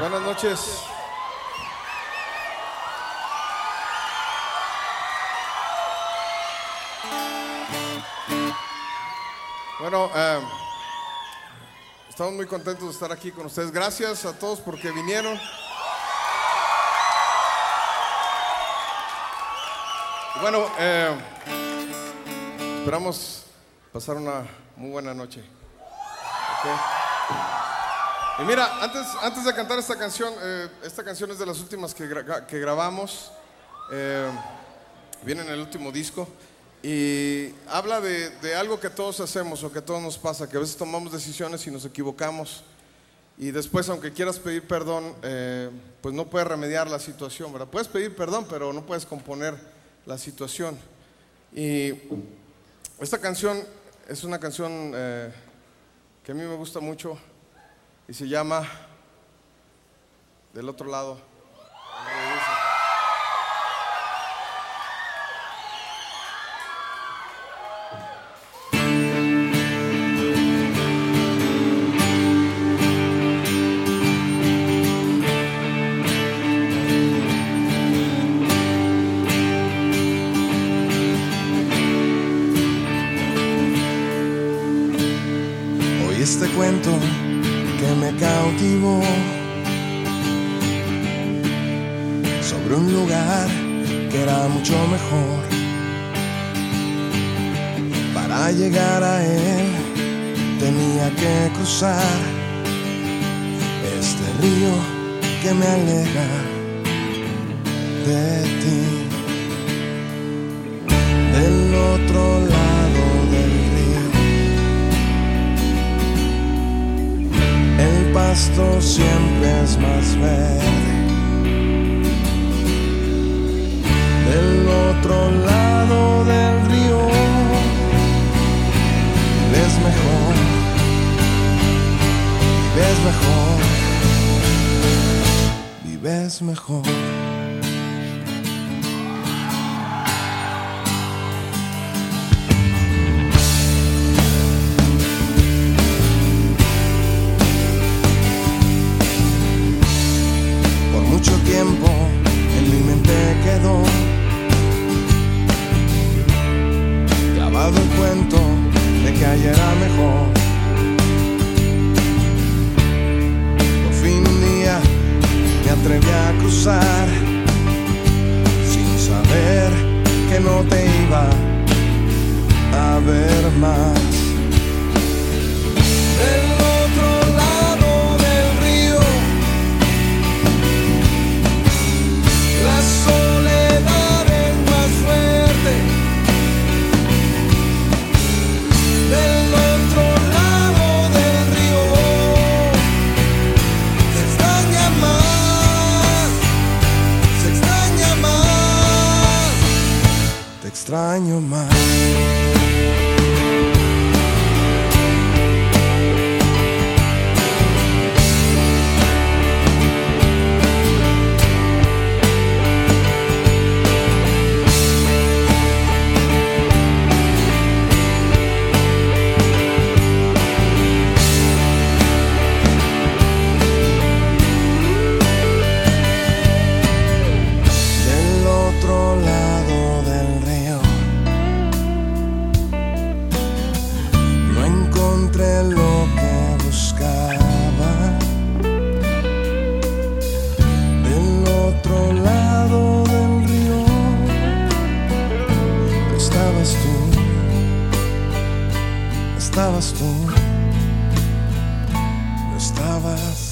Buenas noches. Bueno, eh, estamos muy contentos de estar aquí con ustedes. Gracias a todos porque vinieron. Bueno, eh, esperamos pasar una muy buena noche. Ok. Y mira, antes, antes de cantar esta canción, eh, esta canción es de las últimas que, gra- que grabamos. Eh, viene en el último disco. Y habla de, algo que todos hacemos o que todos nos pasa, que a veces tomamos decisiones y nos equivocamos. Y después, aunque quieras pedir perdón, eh, pues no puedes remediar la situación, ¿verdad? Puedes pedir perdón, pero no puedes componer la situación. Y esta canción es una canción que a mí me gusta mucho y se llama Del otro lado. Hoy este cuento me cautivó sobre un lugar que era mucho mejor. Para llegar a él tenía que cruzar este río que me aleja de ti. Del otro lado pasto siempre es más verde. Del otro lado del río ves mejor, ves mejor, vives mejor. estranho mais. Estavas tú, no estabas